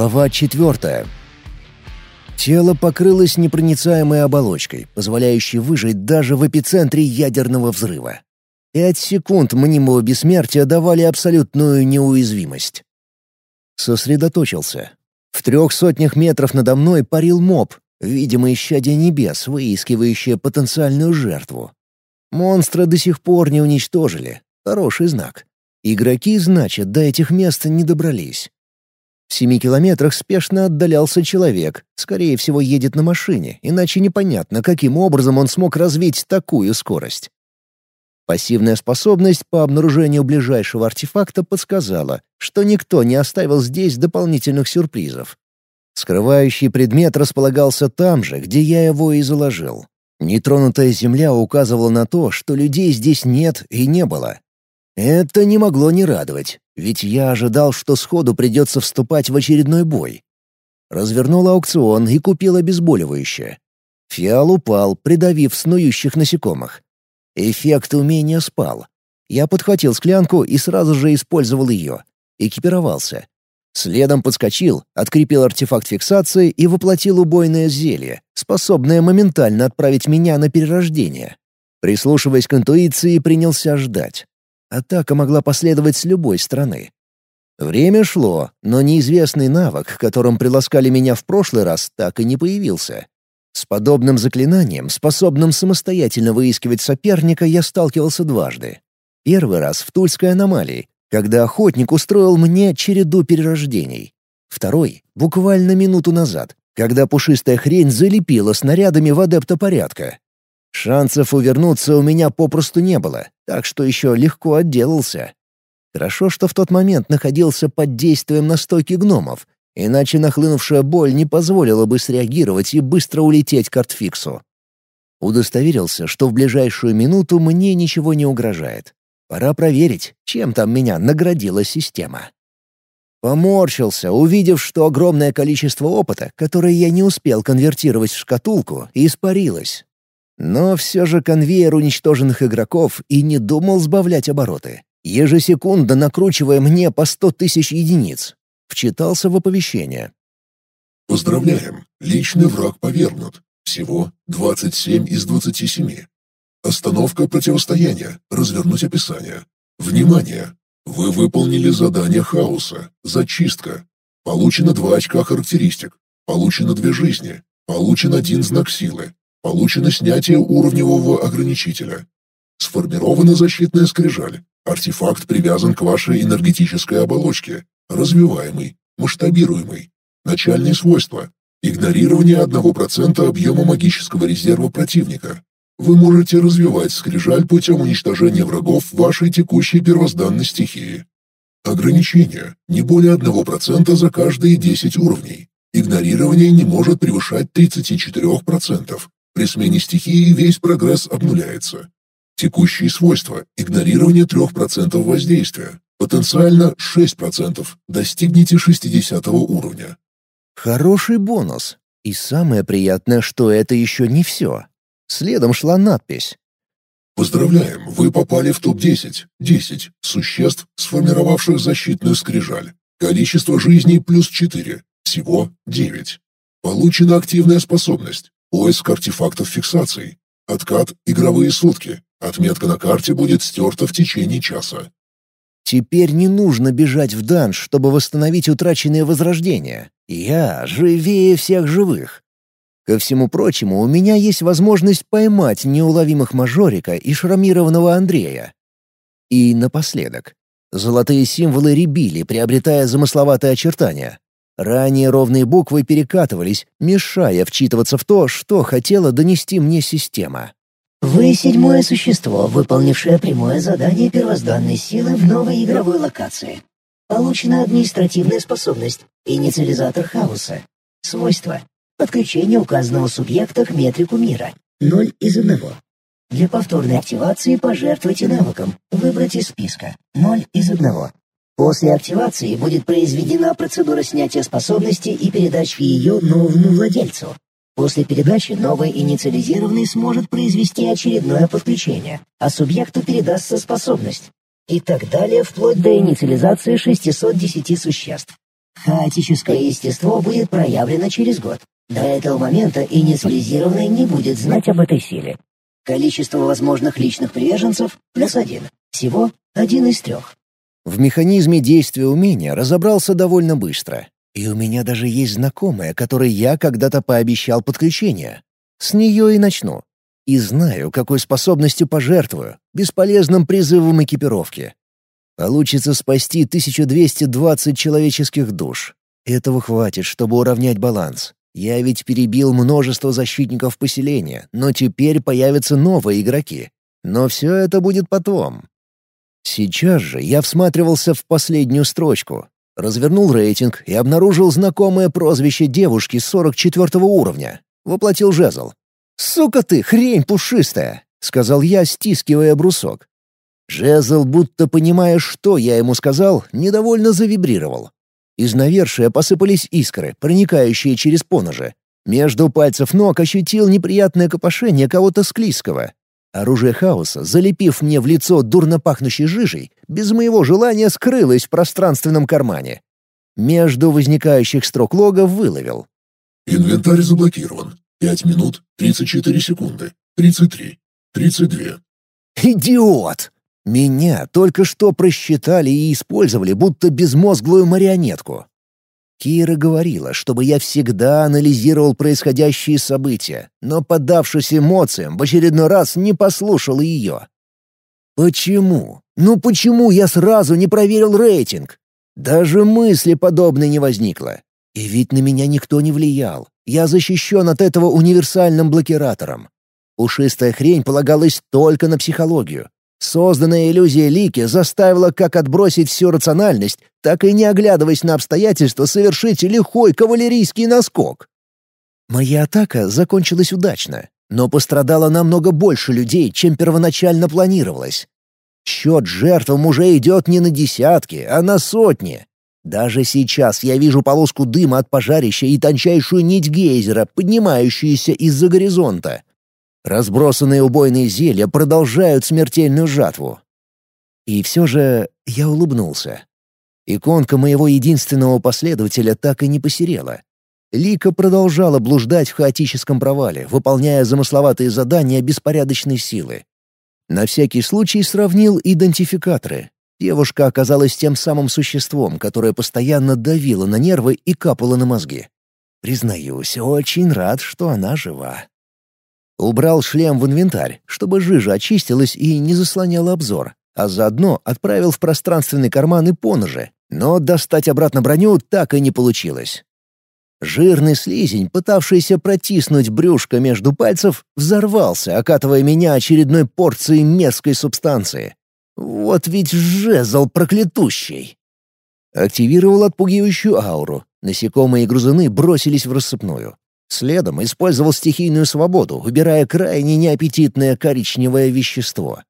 Глава четвертая. Тело покрылось непроницаемой оболочкой, позволяющей выжить даже в эпицентре ядерного взрыва. Пять секунд мнимого бессмертия давали абсолютную неуязвимость. Сосредоточился. В трех сотнях метров надо мной парил моб, видимо, исчадие небес, выискивающее потенциальную жертву. Монстра до сих пор не уничтожили. Хороший знак. Игроки, значит, до этих мест не добрались. В семи километрах спешно отдалялся человек, скорее всего, едет на машине, иначе непонятно, каким образом он смог развить такую скорость. Пассивная способность по обнаружению ближайшего артефакта подсказала, что никто не оставил здесь дополнительных сюрпризов. Скрывающий предмет располагался там же, где я его и заложил. Нетронутая земля указывала на то, что людей здесь нет и не было. Это не могло не радовать. Ведь я ожидал, что сходу придется вступать в очередной бой. Развернул аукцион и купил обезболивающее. Фиал упал, придавив снующих насекомых. Эффект умения спал. Я подхватил склянку и сразу же использовал ее. Экипировался. Следом подскочил, открепил артефакт фиксации и воплотил убойное зелье, способное моментально отправить меня на перерождение. Прислушиваясь к интуиции, принялся ждать. Атака могла последовать с любой стороны. Время шло, но неизвестный навык, которым приласкали меня в прошлый раз, так и не появился. С подобным заклинанием, способным самостоятельно выискивать соперника, я сталкивался дважды. Первый раз в Тульской аномалии, когда охотник устроил мне череду перерождений. Второй — буквально минуту назад, когда пушистая хрень залепила снарядами в адепта порядка. Шансов увернуться у меня попросту не было, так что еще легко отделался. Хорошо, что в тот момент находился под действием настойки гномов, иначе нахлынувшая боль не позволила бы среагировать и быстро улететь к артфиксу. Удостоверился, что в ближайшую минуту мне ничего не угрожает. Пора проверить, чем там меня наградила система. Поморщился, увидев, что огромное количество опыта, которое я не успел конвертировать в шкатулку, испарилось. Но все же конвейер уничтоженных игроков и не думал сбавлять обороты, ежесекундно накручивая мне по сто тысяч единиц. Вчитался в оповещение. «Поздравляем! Личный враг повергнут. Всего 27 из 27. Остановка противостояния. Развернуть описание. Внимание! Вы выполнили задание хаоса. Зачистка. Получено 2 очка характеристик. Получено 2 жизни. Получен один знак силы. Получено снятие уровневого ограничителя. Сформирована защитная скрижаль. Артефакт привязан к вашей энергетической оболочке. Развиваемый, масштабируемый. Начальные свойства. Игнорирование 1% объема магического резерва противника. Вы можете развивать скрижаль путем уничтожения врагов вашей текущей первозданной стихии. Ограничение. Не более 1% за каждые 10 уровней. Игнорирование не может превышать 34%. При смене стихии весь прогресс обнуляется. Текущие свойства. Игнорирование 3% воздействия. Потенциально 6%. Достигните 60 уровня. Хороший бонус. И самое приятное, что это еще не все. Следом шла надпись. Поздравляем, вы попали в топ-10. 10 существ, сформировавших защитную скрижаль. Количество жизней плюс 4. Всего 9. Получена активная способность. Поиск артефактов фиксации. Откат игровые сутки. Отметка на карте будет стерта в течение часа. Теперь не нужно бежать в данж, чтобы восстановить утраченное возрождение. Я живее всех живых. Ко всему прочему, у меня есть возможность поймать неуловимых Мажорика и шрамированного Андрея. И напоследок. Золотые символы ребили, приобретая замысловатые очертания. Ранее ровные буквы перекатывались, мешая вчитываться в то, что хотела донести мне система. Вы седьмое существо, выполнившее прямое задание первозданной силы в новой игровой локации. Получена административная способность «Инициализатор хаоса». Свойства. Подключение указанного субъекта к метрику мира. 0 из 1. Для повторной активации пожертвуйте навыком. Выбрать из списка. 0 из 1. После активации будет произведена процедура снятия способности и передачи ее новому владельцу. После передачи новый инициализированный сможет произвести очередное подключение, а субъекту передастся способность. И так далее, вплоть до инициализации 610 существ. Хаотическое естество будет проявлено через год. До этого момента инициализированный не будет знать об этой силе. Количество возможных личных приверженцев — плюс один. Всего один из трех. В механизме действия умения разобрался довольно быстро. И у меня даже есть знакомая, которой я когда-то пообещал подключение. С нее и начну. И знаю, какой способностью пожертвую, бесполезным призывом экипировки. Получится спасти 1220 человеческих душ. Этого хватит, чтобы уравнять баланс. Я ведь перебил множество защитников поселения, но теперь появятся новые игроки. Но все это будет потом. Сейчас же я всматривался в последнюю строчку, развернул рейтинг и обнаружил знакомое прозвище девушки 44 уровня. Воплотил жезл. «Сука ты, хрень пушистая!» — сказал я, стискивая брусок. Жезл, будто понимая, что я ему сказал, недовольно завибрировал. Из навершия посыпались искры, проникающие через поножи. Между пальцев ног ощутил неприятное копошение кого-то склизкого. Оружие хаоса, залепив мне в лицо дурно пахнущей жижей, без моего желания скрылось в пространственном кармане. Между возникающих строк лога выловил. «Инвентарь заблокирован. Пять минут, тридцать четыре секунды, тридцать три, тридцать две». «Идиот!» Меня только что просчитали и использовали, будто безмозглую марионетку. Кира говорила, чтобы я всегда анализировал происходящие события, но, поддавшись эмоциям, в очередной раз не послушал ее. Почему? Ну почему я сразу не проверил рейтинг? Даже мысли подобной не возникло. И ведь на меня никто не влиял. Я защищен от этого универсальным блокиратором. Пушистая хрень полагалась только на психологию, Созданная иллюзия Лики заставила как отбросить всю рациональность, так и не оглядываясь на обстоятельства совершить лихой кавалерийский наскок. Моя атака закончилась удачно, но пострадало намного больше людей, чем первоначально планировалось. Счет жертвам уже идет не на десятки, а на сотни. Даже сейчас я вижу полоску дыма от пожарища и тончайшую нить гейзера, поднимающуюся из-за горизонта. Разбросанные убойные зелья продолжают смертельную жатву. И все же я улыбнулся. Иконка моего единственного последователя так и не посерела. Лика продолжала блуждать в хаотическом провале, выполняя замысловатые задания беспорядочной силы. На всякий случай сравнил идентификаторы. Девушка оказалась тем самым существом, которое постоянно давило на нервы и капало на мозги. Признаюсь, очень рад, что она жива. Убрал шлем в инвентарь, чтобы жижа очистилась и не заслоняла обзор, а заодно отправил в пространственный карман и поножи, но достать обратно броню так и не получилось. Жирный слизень, пытавшийся протиснуть брюшко между пальцев, взорвался, окатывая меня очередной порцией мерзкой субстанции. Вот ведь жезл проклятущий. Активировал отпугивающую ауру. Насекомые и грузуны бросились в рассыпную. Следом использовал стихийную свободу, выбирая крайне неаппетитное коричневое вещество.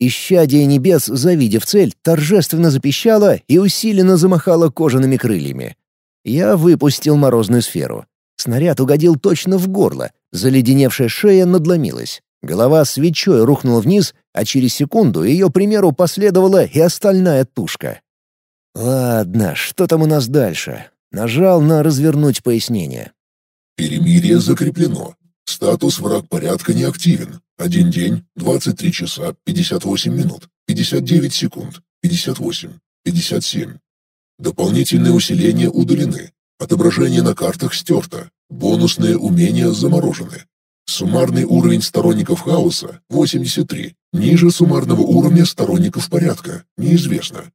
Исчадие небес, завидев цель, торжественно запищало и усиленно замахало кожаными крыльями. Я выпустил морозную сферу. Снаряд угодил точно в горло, заледеневшая шея надломилась. Голова свечой рухнула вниз, а через секунду ее примеру последовала и остальная тушка. Ладно, что там у нас дальше? Нажал на «развернуть пояснение». Перемирие закреплено. Статус враг порядка не активен. Один день, 23 часа, 58 минут, 59 секунд, 58, 57. Дополнительные усиления удалены. Отображение на картах стерто. Бонусные умения заморожены. Суммарный уровень сторонников хаоса – 83. Ниже суммарного уровня сторонников порядка – неизвестно.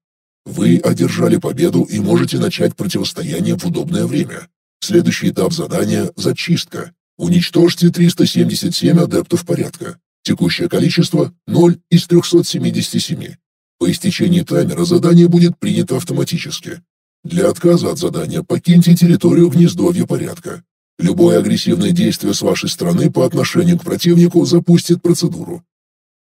Вы одержали победу и можете начать противостояние в удобное время. Следующий этап задания – зачистка. Уничтожьте 377 адептов порядка. Текущее количество – 0 из 377. По истечении таймера задание будет принято автоматически. Для отказа от задания покиньте территорию гнездовья порядка. Любое агрессивное действие с вашей стороны по отношению к противнику запустит процедуру.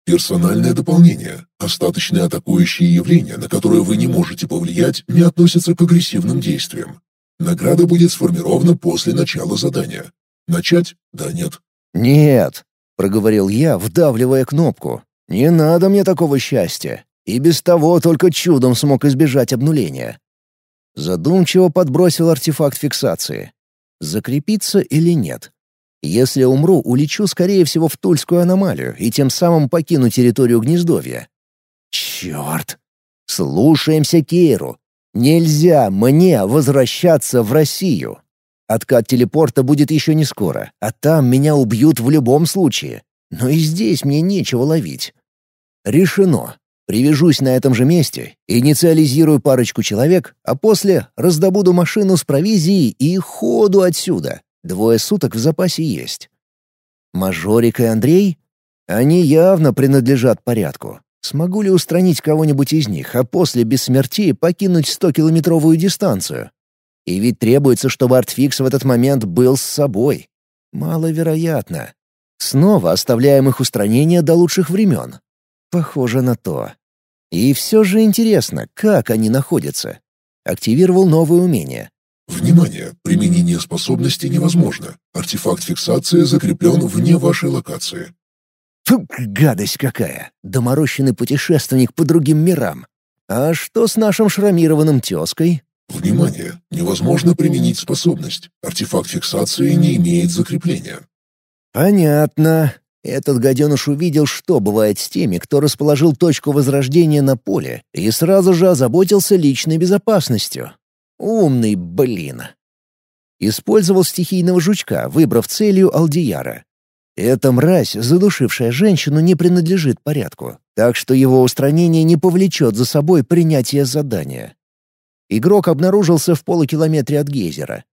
Персональное дополнение. Остаточные атакующие явления, на которые вы не можете повлиять, не относятся к агрессивным действиям. Награда будет сформирована после начала задания. Начать? Да, нет. «Нет», — проговорил я, вдавливая кнопку. «Не надо мне такого счастья. И без того только чудом смог избежать обнуления». Задумчиво подбросил артефакт фиксации. Закрепиться или нет? Если умру, улечу, скорее всего, в Тульскую аномалию и тем самым покину территорию гнездовья. Черт! Слушаемся Кейру. Нельзя мне возвращаться в Россию. Откат телепорта будет еще не скоро, а там меня убьют в любом случае. Но и здесь мне нечего ловить. Решено. Привяжусь на этом же месте, инициализирую парочку человек, а после раздобуду машину с провизией и ходу отсюда. Двое суток в запасе есть. Мажорик и Андрей? Они явно принадлежат порядку. Смогу ли устранить кого-нибудь из них, а после без смерти покинуть 100-километровую дистанцию? И ведь требуется, чтобы артфикс в этот момент был с собой. Маловероятно. Снова оставляем их устранение до лучших времен. Похоже на то. И все же интересно, как они находятся. Активировал новое умение. Внимание! Применение способности невозможно. Артефакт фиксации закреплен вне вашей локации. Фу, гадость какая! Доморощенный путешественник по другим мирам. А что с нашим шрамированным тезкой? Внимание! Невозможно применить способность. Артефакт фиксации не имеет закрепления. Понятно. Этот гаденыш увидел, что бывает с теми, кто расположил точку возрождения на поле, и сразу же озаботился личной безопасностью. Умный блин. Использовал стихийного жучка, выбрав целью Алдияра. Эта мразь, задушившая женщину, не принадлежит порядку, так что его устранение не повлечет за собой принятие задания. Игрок обнаружился в полукилометре от гейзера.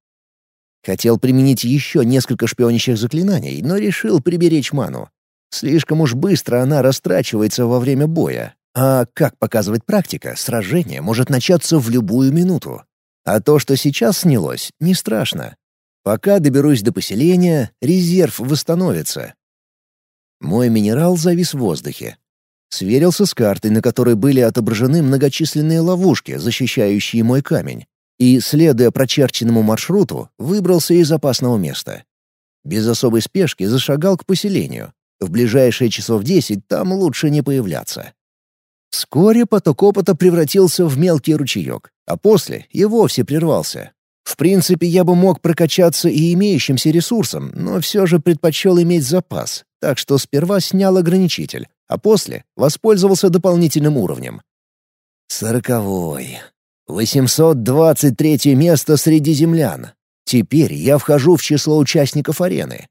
Хотел применить еще несколько шпионящих заклинаний, но решил приберечь ману. Слишком уж быстро она растрачивается во время боя. А, как показывает практика, сражение может начаться в любую минуту. А то, что сейчас снялось, не страшно. Пока доберусь до поселения, резерв восстановится. Мой минерал завис в воздухе. Сверился с картой, на которой были отображены многочисленные ловушки, защищающие мой камень, и, следуя прочерченному маршруту, выбрался из опасного места. Без особой спешки зашагал к поселению. В ближайшие часов десять там лучше не появляться. Вскоре поток опыта превратился в мелкий ручеек, а после и вовсе прервался. В принципе, я бы мог прокачаться и имеющимся ресурсом, но все же предпочел иметь запас, так что сперва снял ограничитель, а после воспользовался дополнительным уровнем. Сороковой. 823 место среди землян. Теперь я вхожу в число участников арены.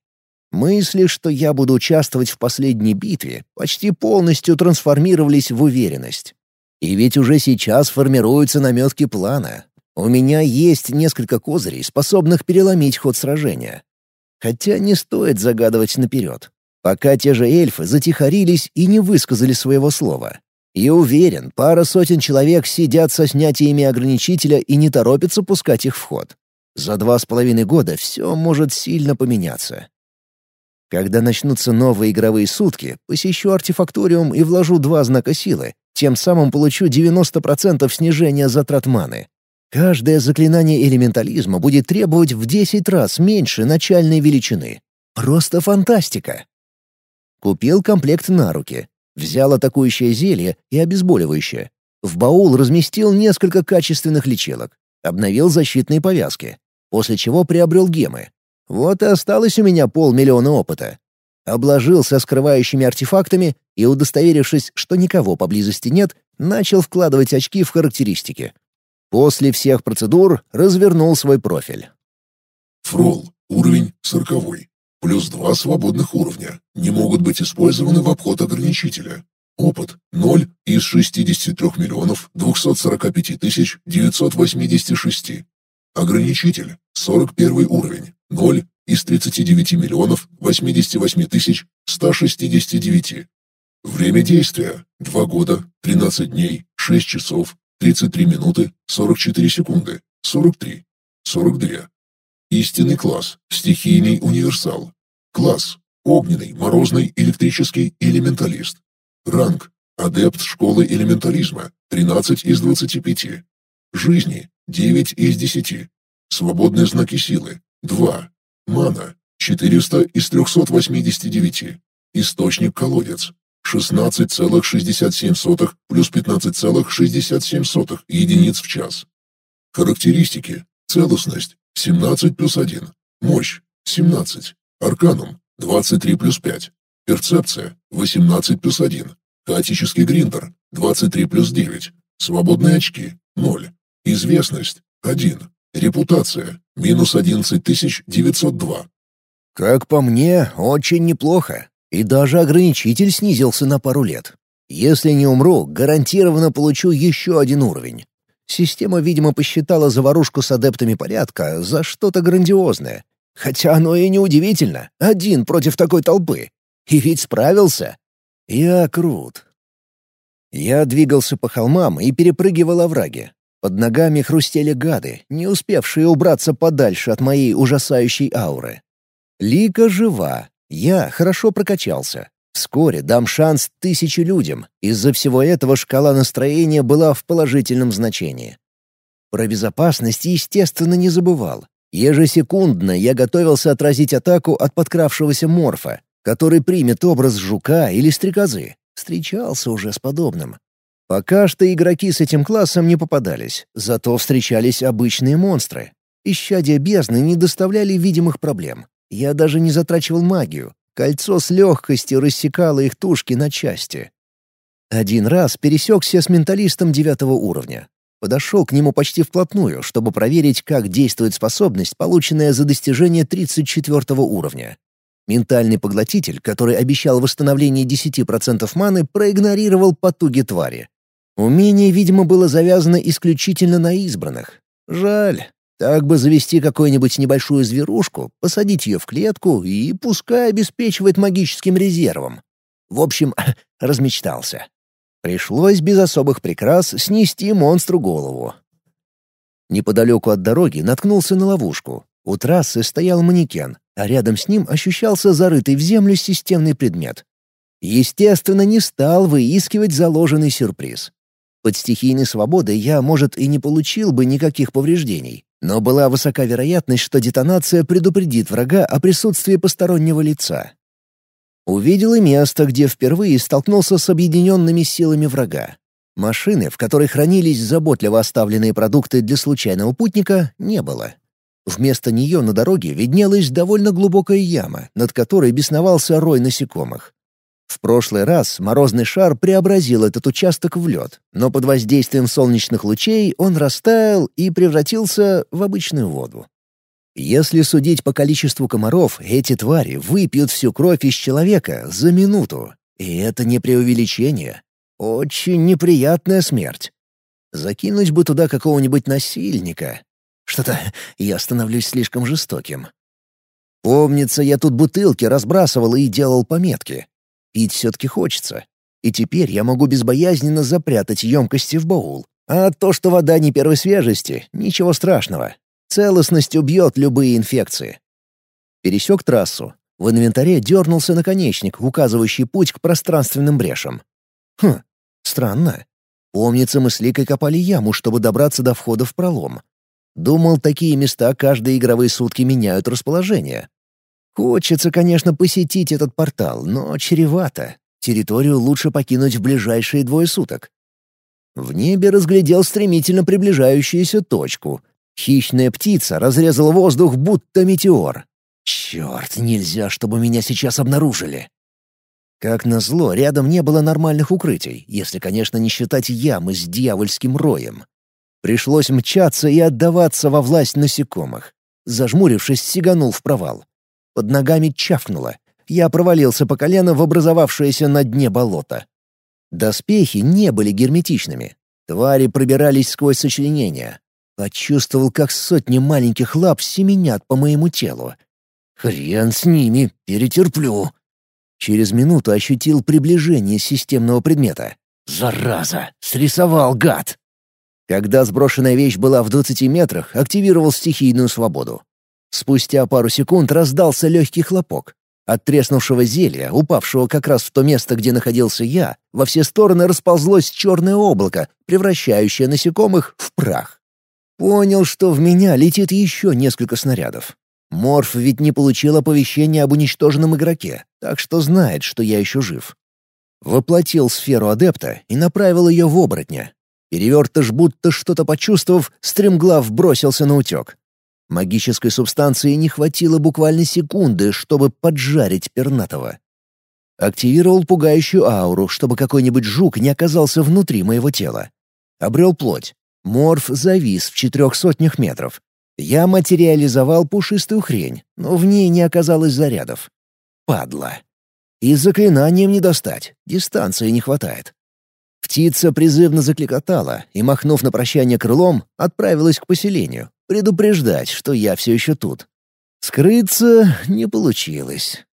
Мысли, что я буду участвовать в последней битве, почти полностью трансформировались в уверенность. И ведь уже сейчас формируются наметки плана. У меня есть несколько козырей, способных переломить ход сражения. Хотя не стоит загадывать наперед. Пока те же эльфы затихарились и не высказали своего слова. И уверен, пара сотен человек сидят со снятиями ограничителя и не торопятся пускать их в ход. За два с половиной года все может сильно поменяться. Когда начнутся новые игровые сутки, посещу артефакториум и вложу два знака силы, тем самым получу 90% снижения затрат маны. Каждое заклинание элементализма будет требовать в 10 раз меньше начальной величины. Просто фантастика. Купил комплект на руки. Взял атакующее зелье и обезболивающее. В баул разместил несколько качественных лечилок. Обновил защитные повязки. После чего приобрел гемы. Вот и осталось у меня полмиллиона опыта. Обложился скрывающими артефактами и, удостоверившись, что никого поблизости нет, начал вкладывать очки в характеристики. После всех процедур развернул свой профиль. Фрол. Уровень сороковой. Плюс два свободных уровня. Не могут быть использованы в обход ограничителя. Опыт 0 из 63 миллионов 245 тысяч 986. Ограничитель 41 уровень. 0 из 39 миллионов 88 тысяч 169. Время действия – 2 года, 13 дней, 6 часов, 33 минуты, 44 секунды, 43, 42. Истинный класс, стихийный универсал. Класс – огненный, морозный, электрический элементалист. Ранг – адепт школы элементализма, 13 из 25. Жизни – 9 из 10. Свободные знаки силы – 2. Мана – 400 из 389. Источник-колодец – 16,67 плюс 15,67 единиц в час. Характеристики. Целостность – 17 плюс 1. Мощь – 17. Арканум – 23 плюс 5. Перцепция – 18 плюс 1. Хаотический гриндер – 23 плюс 9. Свободные очки – 0. Известность – 1. Репутация – минус 11902. Как по мне, очень неплохо. И даже ограничитель снизился на пару лет. Если не умру, гарантированно получу еще один уровень. Система, видимо, посчитала заварушку с адептами порядка за что-то грандиозное. Хотя оно и не удивительно. Один против такой толпы. И ведь справился. Я крут. Я двигался по холмам и перепрыгивал овраги. Под ногами хрустели гады, не успевшие убраться подальше от моей ужасающей ауры. Лика жива. Я хорошо прокачался. Вскоре дам шанс тысяче людям. Из-за всего этого шкала настроения была в положительном значении. Про безопасность, естественно, не забывал. Ежесекундно я готовился отразить атаку от подкравшегося морфа, который примет образ жука или стрекозы. Встречался уже с подобным. Пока что игроки с этим классом не попадались, зато встречались обычные монстры. Исчадия бездны не доставляли видимых проблем. Я даже не затрачивал магию, Кольцо с легкостью рассекало их тушки на части. Один раз пересекся с менталистом девятого уровня. Подошел к нему почти вплотную, чтобы проверить, как действует способность, полученная за достижение 34 уровня. Ментальный поглотитель, который обещал восстановление 10% маны, проигнорировал потуги твари. Умение, видимо, было завязано исключительно на избранных. Жаль, так бы завести какую-нибудь небольшую зверушку, посадить ее в клетку и пускай обеспечивает магическим резервом. В общем, размечтался. Пришлось без особых прикрас снести монстру голову. Неподалеку от дороги наткнулся на ловушку. У трассы стоял манекен, а рядом с ним ощущался зарытый в землю системный предмет. Естественно, не стал выискивать заложенный сюрприз. Под стихийной свободой я, может, и не получил бы никаких повреждений, но была высока вероятность, что детонация предупредит врага о присутствии постороннего лица. Увидел и место, где впервые столкнулся с объединенными силами врага. Машины, в которой хранились заботливо оставленные продукты для случайного путника, не было. Вместо нее на дороге виднелась довольно глубокая яма, над которой бесновался рой насекомых. В прошлый раз морозный шар преобразил этот участок в лед, но под воздействием солнечных лучей он растаял и превратился в обычную воду. Если судить по количеству комаров, эти твари выпьют всю кровь из человека за минуту. И это не преувеличение. Очень неприятная смерть. Закинуть бы туда какого-нибудь насильника. Что-то я становлюсь слишком жестоким. Помнится, я тут бутылки разбрасывал и делал пометки. Пить все-таки хочется. И теперь я могу безбоязненно запрятать емкости в баул. А то, что вода не первой свежести, ничего страшного. Целостность убьет любые инфекции. Пересек трассу. В инвентаре дернулся наконечник, указывающий путь к пространственным брешам. Хм, странно. Помнится, мы с Ликой копали яму, чтобы добраться до входа в пролом. Думал, такие места каждые игровые сутки меняют расположение. Хочется, конечно, посетить этот портал, но чревато. Территорию лучше покинуть в ближайшие двое суток. В небе разглядел стремительно приближающуюся точку. Хищная птица разрезала воздух, будто метеор. Черт, нельзя, чтобы меня сейчас обнаружили. Как назло, рядом не было нормальных укрытий, если, конечно, не считать ямы с дьявольским роем. Пришлось мчаться и отдаваться во власть насекомых. Зажмурившись, сиганул в провал. Под ногами чавкнуло. Я провалился по колено в образовавшееся на дне болото. Доспехи не были герметичными. Твари пробирались сквозь сочленения. Почувствовал, как сотни маленьких лап семенят по моему телу. Хрен с ними, перетерплю. Через минуту ощутил приближение системного предмета. Зараза! Срисовал, гад! Когда сброшенная вещь была в 20 метрах, активировал стихийную свободу. Спустя пару секунд раздался легкий хлопок. От треснувшего зелья, упавшего как раз в то место, где находился я, во все стороны расползлось черное облако, превращающее насекомых в прах. Понял, что в меня летит еще несколько снарядов. Морф ведь не получил оповещения об уничтоженном игроке, так что знает, что я еще жив. Воплотил сферу адепта и направил ее в оборотня. Перевертыш, будто что-то почувствовав, стремглав бросился на утек. Магической субстанции не хватило буквально секунды, чтобы поджарить пернатого. Активировал пугающую ауру, чтобы какой-нибудь жук не оказался внутри моего тела. Обрел плоть. Морф завис в четырех сотнях метров. Я материализовал пушистую хрень, но в ней не оказалось зарядов. Падла. И заклинанием не достать, дистанции не хватает. Птица призывно закликотала и, махнув на прощание крылом, отправилась к поселению, предупреждать, что я все еще тут. Скрыться не получилось.